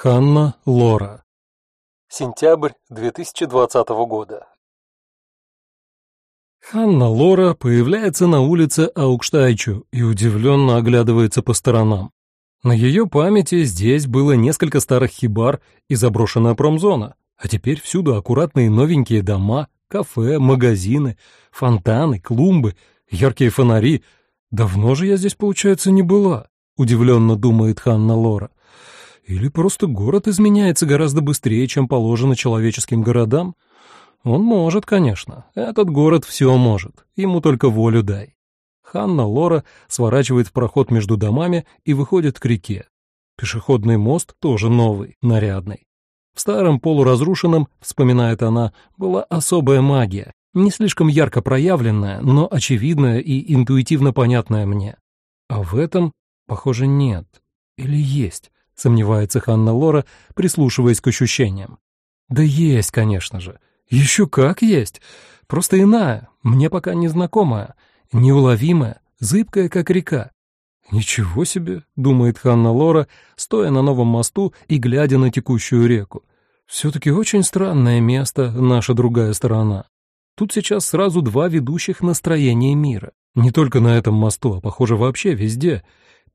Ханна Лора. Сентябрь 2020 года. Ханна Лора появляется на улице Аукштайчу и удивленно оглядывается по сторонам. На ее памяти здесь было несколько старых хибар и заброшенная промзона, а теперь всюду аккуратные новенькие дома, кафе, магазины, фонтаны, клумбы, яркие фонари. Давно же я здесь, получается, не была, удивленно думает Ханна Лора. Или просто город изменяется гораздо быстрее, чем положено человеческим городам? Он может, конечно. Этот город все может. Ему только волю дай. Ханна Лора сворачивает в проход между домами и выходит к реке. Пешеходный мост тоже новый, нарядный. В старом полуразрушенном, вспоминает она, была особая магия, не слишком ярко проявленная, но очевидная и интуитивно понятная мне. А в этом, похоже, нет. Или есть сомневается Ханна Лора, прислушиваясь к ощущениям. Да есть, конечно же. Еще как есть. Просто иная, мне пока незнакомая, неуловимая, зыбкая, как река. «Ничего себе!» — думает Ханна Лора, стоя на новом мосту и глядя на текущую реку. «Все-таки очень странное место, наша другая сторона. Тут сейчас сразу два ведущих настроения мира. Не только на этом мосту, а, похоже, вообще везде.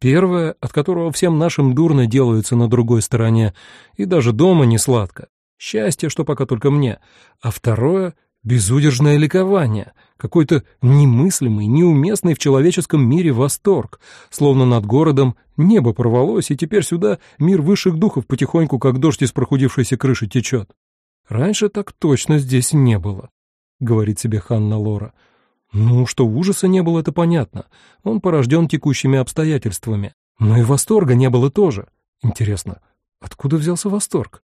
Первое, от которого всем нашим дурно делается на другой стороне, и даже дома не сладко. Счастье, что пока только мне. А второе — безудержное ликование, какой-то немыслимый, неуместный в человеческом мире восторг, словно над городом небо порвалось, и теперь сюда мир высших духов потихоньку, как дождь из прохудившейся крыши, течет. Раньше так точно здесь не было, — говорит себе Ханна Лора. Ну, что ужаса не было, это понятно. Он порожден текущими обстоятельствами. Но и восторга не было тоже. Интересно, откуда взялся восторг?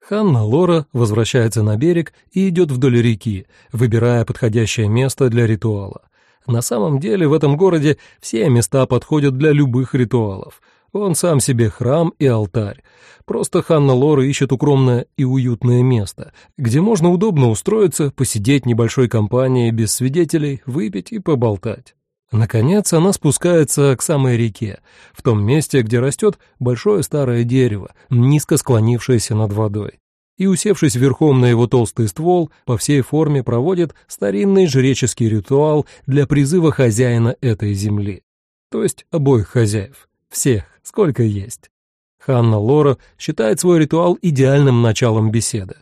Ханна Лора возвращается на берег и идет вдоль реки, выбирая подходящее место для ритуала. На самом деле в этом городе все места подходят для любых ритуалов — он сам себе храм и алтарь. Просто Ханна Лора ищет укромное и уютное место, где можно удобно устроиться, посидеть небольшой компанией без свидетелей, выпить и поболтать. Наконец она спускается к самой реке, в том месте, где растет большое старое дерево, низко склонившееся над водой. И, усевшись верхом на его толстый ствол, по всей форме проводит старинный жреческий ритуал для призыва хозяина этой земли, то есть обоих хозяев. Всех, сколько есть. Ханна Лора считает свой ритуал идеальным началом беседы,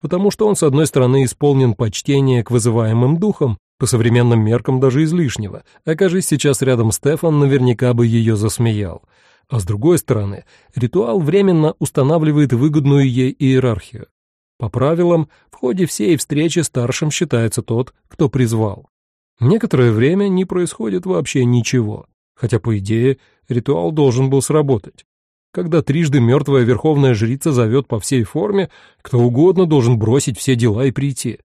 потому что он, с одной стороны, исполнен почтения к вызываемым духам, по современным меркам даже излишнего, окажись сейчас рядом Стефан, наверняка бы ее засмеял, а с другой стороны, ритуал временно устанавливает выгодную ей иерархию. По правилам, в ходе всей встречи старшим считается тот, кто призвал. Некоторое время не происходит вообще ничего, хотя, по идее, ритуал должен был сработать. Когда трижды мертвая верховная жрица зовет по всей форме, кто угодно должен бросить все дела и прийти.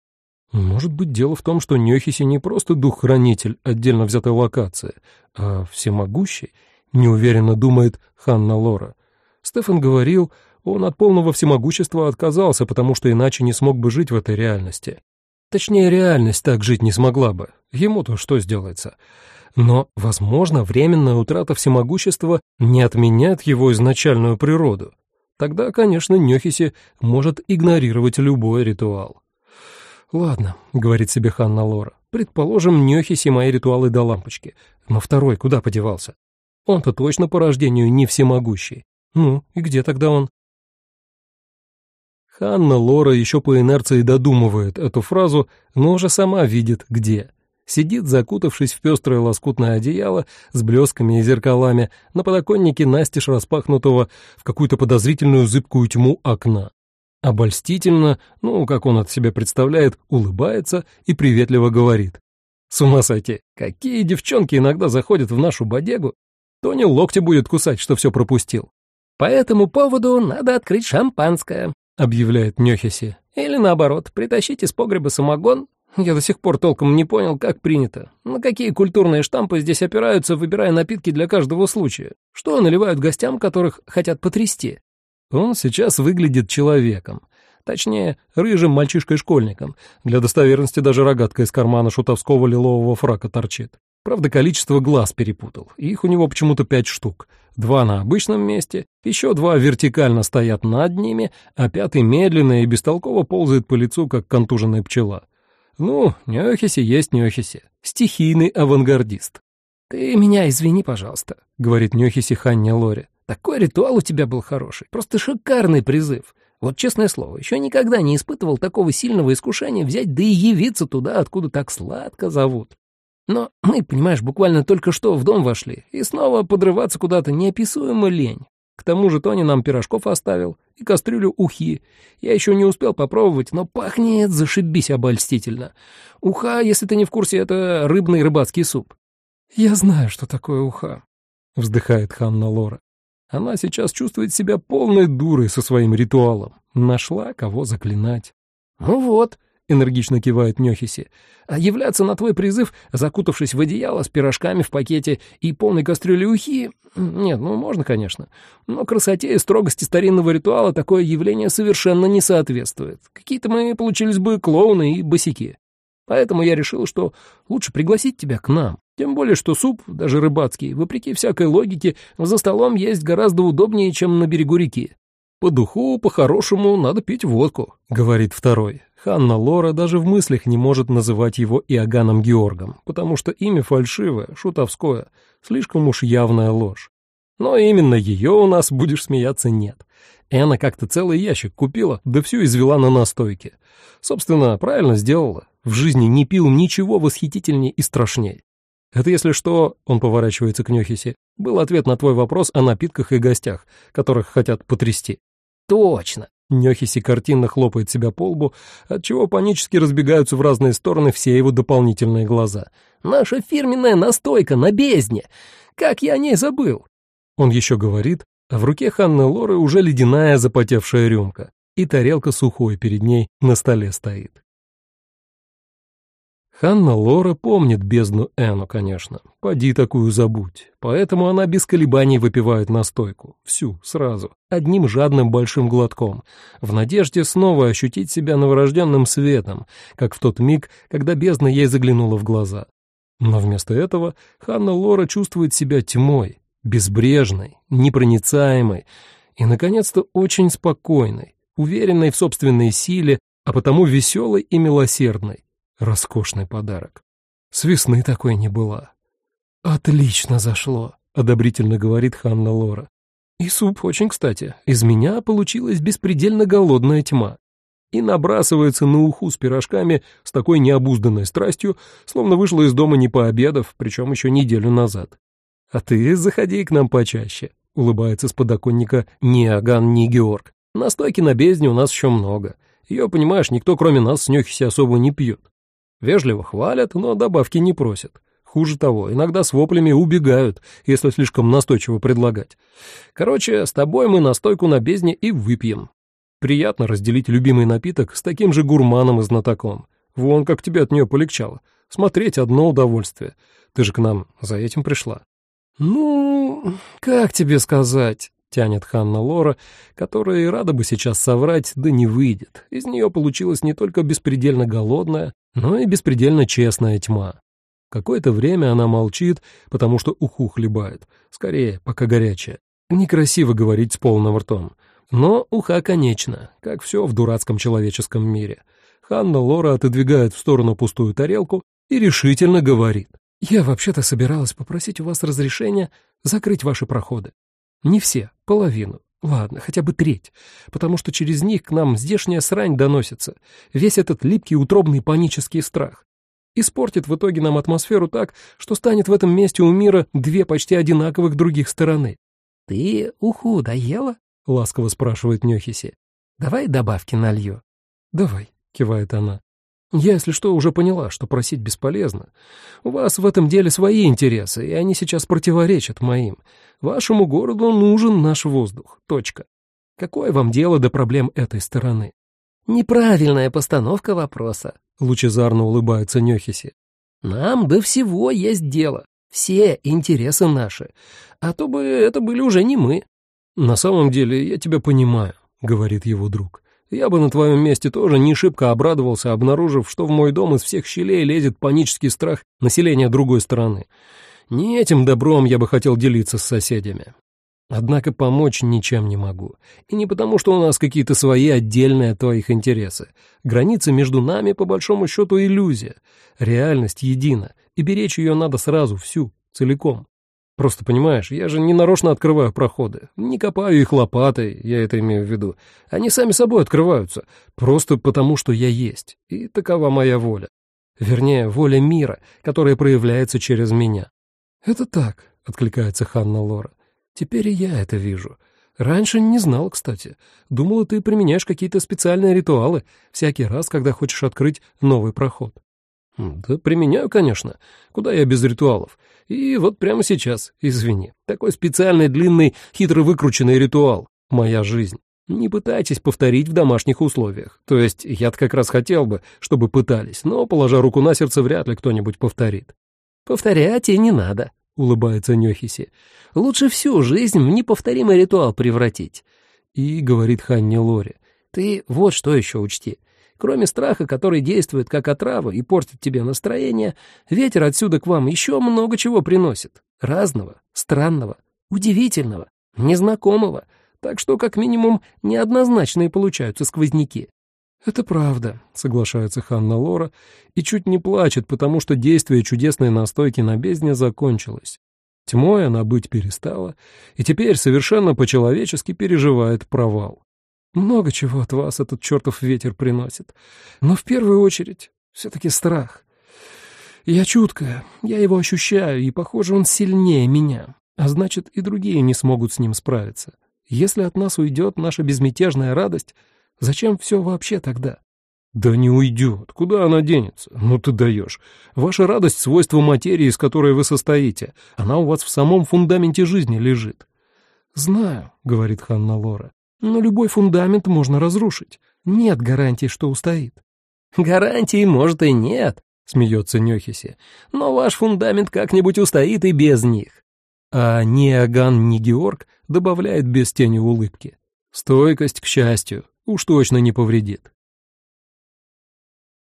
Может быть, дело в том, что Нёхиси не просто дух-хранитель отдельно взятой локации, а всемогущий, неуверенно думает Ханна Лора. Стефан говорил, он от полного всемогущества отказался, потому что иначе не смог бы жить в этой реальности. Точнее, реальность так жить не смогла бы. Ему-то что сделается? Но, возможно, временная утрата всемогущества не отменяет его изначальную природу. Тогда, конечно, Нёхиси может игнорировать любой ритуал. «Ладно», — говорит себе Ханна Лора, — «предположим, Нёхиси мои ритуалы до лампочки. Но второй куда подевался? Он-то точно по рождению не всемогущий. Ну, и где тогда он?» Ханна Лора еще по инерции додумывает эту фразу, но уже сама видит, где сидит, закутавшись в пестрое лоскутное одеяло с блесками и зеркалами, на подоконнике настежь распахнутого в какую-то подозрительную зыбкую тьму окна. Обольстительно, ну, как он от себя представляет, улыбается и приветливо говорит. С ума сойти, какие девчонки иногда заходят в нашу бодегу, то не локти будет кусать, что все пропустил. По этому поводу надо открыть шампанское, объявляет Нёхиси. Или наоборот, притащить из погреба самогон, я до сих пор толком не понял, как принято. На какие культурные штампы здесь опираются, выбирая напитки для каждого случая? Что наливают гостям, которых хотят потрясти? Он сейчас выглядит человеком. Точнее, рыжим мальчишкой-школьником. Для достоверности даже рогатка из кармана шутовского лилового фрака торчит. Правда, количество глаз перепутал. Их у него почему-то пять штук. Два на обычном месте, еще два вертикально стоят над ними, а пятый медленно и бестолково ползает по лицу, как контуженная пчела. Ну, Нёхиси есть Нёхиси. Стихийный авангардист. «Ты меня извини, пожалуйста», — говорит Нёхиси Ханне Лоре. «Такой ритуал у тебя был хороший, просто шикарный призыв. Вот честное слово, еще никогда не испытывал такого сильного искушения взять да и явиться туда, откуда так сладко зовут. Но мы, понимаешь, буквально только что в дом вошли, и снова подрываться куда-то неописуемо лень. К тому же Тони нам пирожков оставил и кастрюлю ухи. Я еще не успел попробовать, но пахнет зашибись обольстительно. Уха, если ты не в курсе, это рыбный рыбацкий суп. «Я знаю, что такое уха», — вздыхает Ханна Лора. Она сейчас чувствует себя полной дурой со своим ритуалом. Нашла, кого заклинать. «Ну вот», — энергично кивает Нёхиси, «а являться на твой призыв, закутавшись в одеяло с пирожками в пакете и полной кастрюлей ухи... Нет, ну можно, конечно. Но красоте и строгости старинного ритуала такое явление совершенно не соответствует. Какие-то мы получились бы клоуны и босики. Поэтому я решил, что лучше пригласить тебя к нам. Тем более, что суп, даже рыбацкий, вопреки всякой логике, за столом есть гораздо удобнее, чем на берегу реки. «По духу, по-хорошему, надо пить водку», — говорит второй. Ханна Лора даже в мыслях не может называть его Иоганном Георгом, потому что имя фальшивое, шутовское, слишком уж явная ложь. Но именно ее у нас, будешь смеяться, нет. Эна как-то целый ящик купила, да всю извела на настойке. Собственно, правильно сделала. В жизни не пил ничего восхитительнее и страшнее. Это, если что, он поворачивается к Нёхисе, был ответ на твой вопрос о напитках и гостях, которых хотят потрясти. Точно. Нёхиси картинно хлопает себя по лбу, отчего панически разбегаются в разные стороны все его дополнительные глаза. «Наша фирменная настойка на бездне! Как я о ней забыл!» Он еще говорит, а в руке Ханны Лоры уже ледяная запотевшая рюмка, и тарелка сухой перед ней на столе стоит. Ханна Лора помнит бездну Эну, конечно. Поди такую забудь. Поэтому она без колебаний выпивает настойку. Всю, сразу. Одним жадным большим глотком. В надежде снова ощутить себя новорожденным светом, как в тот миг, когда бездна ей заглянула в глаза. Но вместо этого Ханна Лора чувствует себя тьмой, безбрежной, непроницаемой и, наконец-то, очень спокойной, уверенной в собственной силе, а потому веселой и милосердной Роскошный подарок. С весны такой не была. «Отлично зашло», — одобрительно говорит Ханна Лора. «И суп очень кстати. Из меня получилась беспредельно голодная тьма. И набрасывается на уху с пирожками с такой необузданной страстью, словно вышла из дома не пообедав, причем еще неделю назад. А ты заходи к нам почаще», — улыбается с подоконника ни Аган, ни Георг. «Настойки на бездне у нас еще много. Ее, понимаешь, никто кроме нас с Нехиси особо не пьет. Вежливо хвалят, но добавки не просят. Хуже того, иногда с воплями убегают, если слишком настойчиво предлагать. Короче, с тобой мы настойку на бездне и выпьем. Приятно разделить любимый напиток с таким же гурманом и знатоком. Вон как тебе от нее полегчало. Смотреть одно удовольствие. Ты же к нам за этим пришла. Ну, как тебе сказать? Тянет Ханна Лора, которая и рада бы сейчас соврать, да не выйдет. Из нее получилась не только беспредельно голодная, но и беспредельно честная тьма. Какое-то время она молчит, потому что уху хлебает. Скорее, пока горячая. Некрасиво говорить с полным ртом. Но уха конечна, как все в дурацком человеческом мире. Ханна Лора отодвигает в сторону пустую тарелку и решительно говорит. «Я вообще-то собиралась попросить у вас разрешения закрыть ваши проходы. Не все, половину. Ладно, хотя бы треть, потому что через них к нам здешняя срань доносится, весь этот липкий утробный панический страх. Испортит в итоге нам атмосферу так, что станет в этом месте у мира две почти одинаковых других стороны. — Ты уху доела? — ласково спрашивает Нёхиси. — Давай добавки налью. — Давай, — кивает она. Я, если что, уже поняла, что просить бесполезно. У вас в этом деле свои интересы, и они сейчас противоречат моим. Вашему городу нужен наш воздух. Точка. Какое вам дело до проблем этой стороны? Неправильная постановка вопроса. Лучезарно улыбается Нёхиси. Нам до всего есть дело. Все интересы наши. А то бы это были уже не мы. На самом деле я тебя понимаю, говорит его друг. Я бы на твоем месте тоже не шибко обрадовался, обнаружив, что в мой дом из всех щелей лезет панический страх населения другой стороны. Не этим добром я бы хотел делиться с соседями. Однако помочь ничем не могу. И не потому, что у нас какие-то свои отдельные от твоих интересы. Граница между нами, по большому счету, иллюзия. Реальность едина, и беречь ее надо сразу, всю, целиком. Просто понимаешь, я же не нарочно открываю проходы, не копаю их лопатой, я это имею в виду. Они сами собой открываются, просто потому что я есть, и такова моя воля. Вернее, воля мира, которая проявляется через меня. «Это так», — откликается Ханна Лора. «Теперь и я это вижу. Раньше не знал, кстати. Думала, ты применяешь какие-то специальные ритуалы всякий раз, когда хочешь открыть новый проход». «Да применяю, конечно. Куда я без ритуалов? И вот прямо сейчас, извини, такой специальный длинный, хитро выкрученный ритуал. Моя жизнь. Не пытайтесь повторить в домашних условиях. То есть я как раз хотел бы, чтобы пытались, но, положа руку на сердце, вряд ли кто-нибудь повторит». «Повторять и не надо», — улыбается Нёхиси. «Лучше всю жизнь в неповторимый ритуал превратить». И говорит Ханне Лори. «Ты вот что еще учти. Кроме страха, который действует как отрава и портит тебе настроение, ветер отсюда к вам еще много чего приносит. Разного, странного, удивительного, незнакомого. Так что, как минимум, неоднозначные получаются сквозняки. «Это правда», — соглашается Ханна Лора и чуть не плачет, потому что действие чудесной настойки на бездне закончилось. Тьмой она быть перестала, и теперь совершенно по-человечески переживает провал. Много чего от вас этот чертов ветер приносит. Но в первую очередь все-таки страх. Я чуткая, я его ощущаю, и, похоже, он сильнее меня. А значит, и другие не смогут с ним справиться. Если от нас уйдет наша безмятежная радость, зачем все вообще тогда? Да не уйдет. Куда она денется? Ну ты даешь. Ваша радость — свойство материи, из которой вы состоите. Она у вас в самом фундаменте жизни лежит. «Знаю», — говорит Ханна Лора. Но любой фундамент можно разрушить. Нет гарантии, что устоит. Гарантии, может, и нет, смеется Нёхиси. Но ваш фундамент как-нибудь устоит и без них. А ни Аган, ни Георг добавляет без тени улыбки. Стойкость, к счастью, уж точно не повредит.